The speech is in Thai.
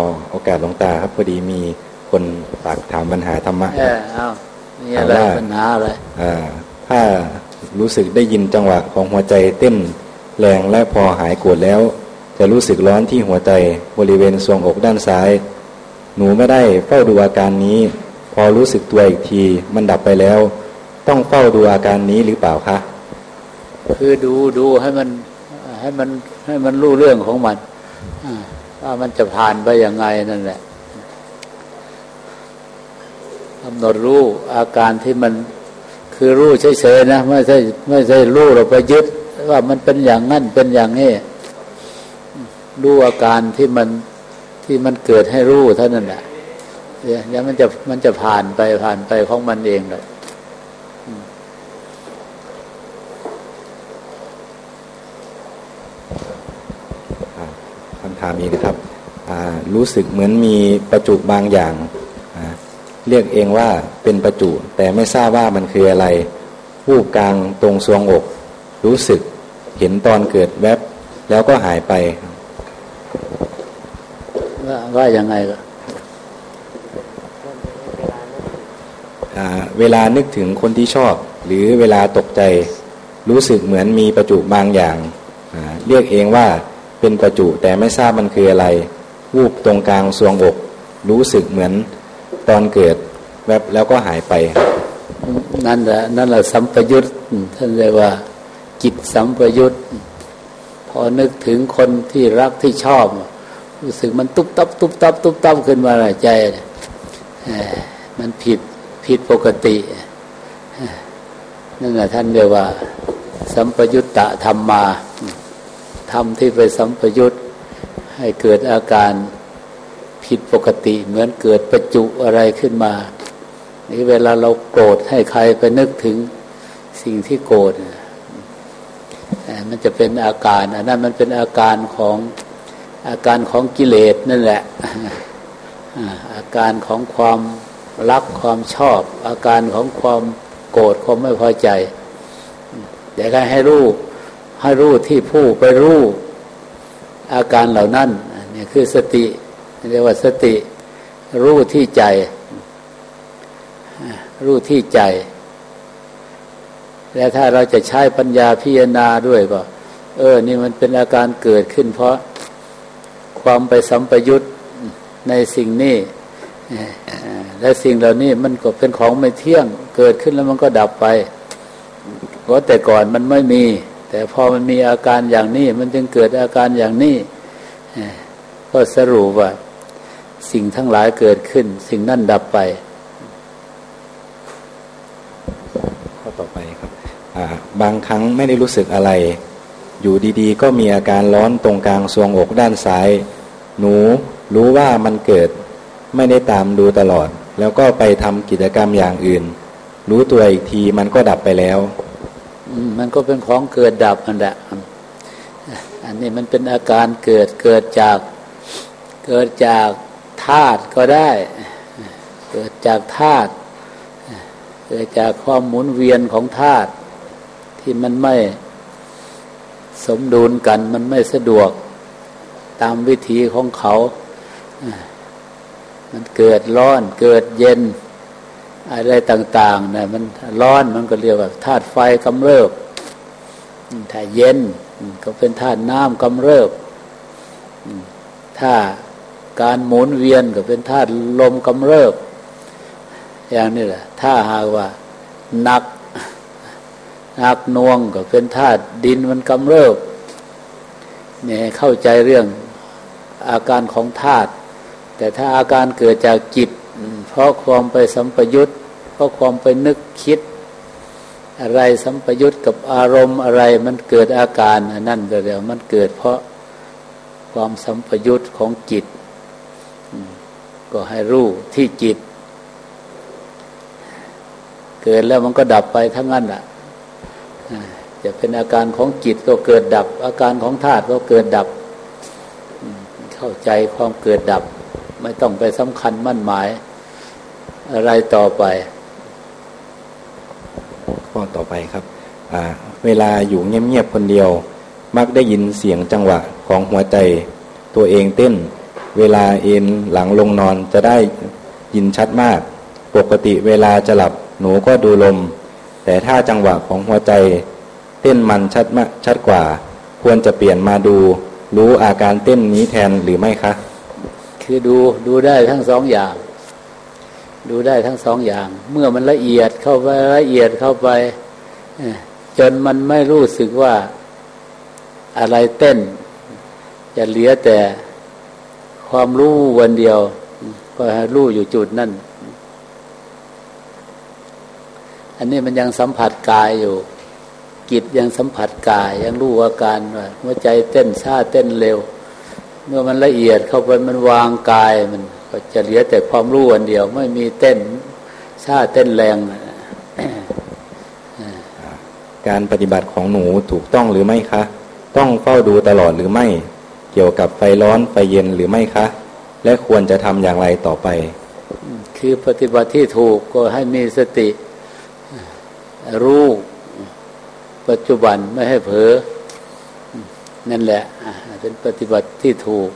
อโอกาสหลวงตาครับพอดีมีคนฝากถามปัญหาธรรมะเออเอามีอะไรถามว่าปัญหาอะไรอ่าถ้ารู้สึกได้ยินจังหวะของหัวใจเต้นแรงและพอหายโกรธแล้ว จะรู้สึกร้อนที่หัวใจบริเวณทรวงอกด้านซ้าย หนูไม่ได้เฝ้าดูอาการนี้ พอรู้สึกตัวอีกทีมันดับไปแล้ว ต้องเฝ้าดูอาการนี้หรือเปล่าคะคือดูดูให้มันให้มันให้มันรู้เรื่องของมันอ่า ว่ามันจะผ่านไปยังไงนั่นแหละกำหนดรู้อาการที่มันคือรู้เฉยๆนะไม่ใช่ไม่ใช่รู้เราไปยึด ว่ามันเป็นอย่างนั้นเป็นอย่างนี้รู้อาการที่มันที่มันเกิดให้รู้เท่านั้นแหละเดี๋ยวมันจะมันจะผ่านไปผ่านไปของมันเองเลย อ่าคำถามนี้นะครับอ่ารู้สึกเหมือนมีประจุบางอย่างอ่าเรียกเองว่าเป็นประจุ แต่ไม่ทราบว่ามันคืออะไรวูบกลางตรงทรวงอก รู้สึกเห็นตอนเกิดแวบแล้วก็หายไปว่าว่ายังไงก็อ่าเวลานึกถึงคนที่ชอบ หรือเวลาตกใจ รู้สึกเหมือนมีประจุบางอย่างอ่าเรียกเองว่า เป็นประจุแต่ไม่ทราบมันคืออะไร วูบตรงกลางทรวงอก รู้สึกเหมือนตอนเกิดแวบแล้วก็หายไป นั่นแหละนั่นแหละสัมปยุตท่านเรียกว่าจิตสัมปยุตพอนึกถึงคนที่รักที่ชอบ รู้สึกมันตุ๊บตับตุ๊บตับตุ๊บตับขึ้นมาในใจมันผิดผิดปกตินั่นแหละท่านเรียกว่า สัมปยุตตะธรรมมา ธรรมที่ไปสัมปยุตให้เกิดอาการผิดปกติ เหมือนเกิดประจุอะไรขึ้นมา นี่เวลาเราโกรธให้ใครไปนึกถึงสิ่งที่โกรธมันจะเป็นอาการอันนั้นมันเป็นอาการของอาการของกิเลสนั่นแหละ อาการของความรักความชอบ อาการของความโกรธความไม่พอใจเดี๋ยวให้ให้รู้ ให้รู้ที่ผู้ไปรู้ อาการเหล่านั้นนี่คือสติเรียกว่าสติ รู้ที่ใจ รู้ที่ใจ และถ้าเราจะใช้ปัญญาพิจารณาด้วยก็ เออ นี่มันเป็นอาการเกิดขึ้น เพราะความไปสัมปยุตในสิ่งนี้และสิ่งเหล่านี้มันก็เป็นของไม่เที่ยง เกิดขึ้นแล้วมันก็ดับไปเพราะแต่ก่อนมันไม่มี แต่พอมันมีอาการอย่างนี้ มันจึงเกิดอาการอย่างนี้ก็สรุปว่าสิ่งทั้งหลายเกิดขึ้น สิ่งนั้นดับไป ข้อต่อไปครับบางครั้งไม่ได้รู้สึกอะไร อยู่ดีๆ ก็มีอาการร้อนตรงกลางทรวงอกด้านซ้าย หนูรู้ว่ามันเกิด ไม่ได้ตามดูตลอด แล้วก็ไปทำกิจกรรมอย่างอื่น รู้ตัวอีกทีมันก็ดับไปแล้ว มันก็เป็นของเกิดดับนั่นแหละอันนี้มันเป็นอาการเกิดเกิดจากเกิดจากธาตุก็ได้ เกิดจากธาตุเกิดจากความหมุนเวียนของธาตุที่มันไม่สมดุลกันมันไม่สะดวกตามวิธีของเขา มันเกิดร้อนเกิดเย็น อะไรต่างๆเนี่ยมันร้อนมันก็เรียกว่าธาตุไฟกำเริบถ้าเย็นก็เป็นธาตุน้ำกำเริบถ้าการหมุนเวียนก็เป็นธาตุลมกำเริบ อย่างนี้แหละถ้าหากว่าหนักหนักนวงก็เป็นธาตุดินมันกำเริบเนี่ยเข้าใจเรื่องอาการของธาตุแต่ถ้าอาการเกิดจากจิต เพราะความไปสัมปยุตเพราะความไปนึกคิด อะไรสัมปยุตกับอารมณ์อะไรมันเกิดอาการนั่นก็เรียวมันเกิดเพราะความสัมปยุตของจิต ก็ให้รู้ที่จิต เกิดแล้วมันก็ดับไปทั้งนั้นแหละอ่าจะเป็นอาการของจิตก็เกิดดับ อาการของธาตุก็เกิดดับ เข้าใจความเกิดดับ ไม่ต้องไปสำคัญมั่นหมาย อะไรต่อไป ข้อต่อไปครับอ่าเวลาอยู่เงียบๆคนเดียว มักได้ยินเสียงจังหวะของหัวใจ ตัวเองเต้น เวลาเอนหลังลงนอนจะได้ยินชัดมาก ปกติเวลาจะหลับหนูก็ดูลม แต่ถ้าจังหวะของหัวใจ เต้นมันชัดมากชัดกว่า ควรจะเปลี่ยนมาดู รู้อาการเต้นนี้แทนหรือไม่คะ คือดูดูได้ทั้งสองอย่าง ดูได้ทั้งสองอย่าง เมื่อมันละเอียดเข้าไปละเอียดเข้าไปจนมันไม่รู้สึกว่าอะไรเต้น จะเหลือแต่ความรู้วันเดียว ก็ให้รู้อยู่จุดนั่น อันนี้มันยังสัมผัสกายอยู่ กิจยังสัมผัสกาย ยังรู้อาการว่าหัวใจเต้นช้าเต้นเร็ว เมื่อมันละเอียดเข้าไปมันวางกายมัน ก็จะเหลือแต่ความรู้วันเดียว ไม่มีเต้นช้าเต้นแรงการปฏิบัติของหนูถูกต้องหรือไม่คะ ต้องเฝ้าดูตลอดหรือไม่ เกี่ยวกับไฟร้อนไฟเย็นหรือไม่คะ และควรจะทำอย่างไรต่อไป คือปฏิบัติที่ถูกก็ให้มีสติ รู้ปัจจุบันไม่ให้เผลอนั่นแหละ เป็นปฏิบัติที่ถูก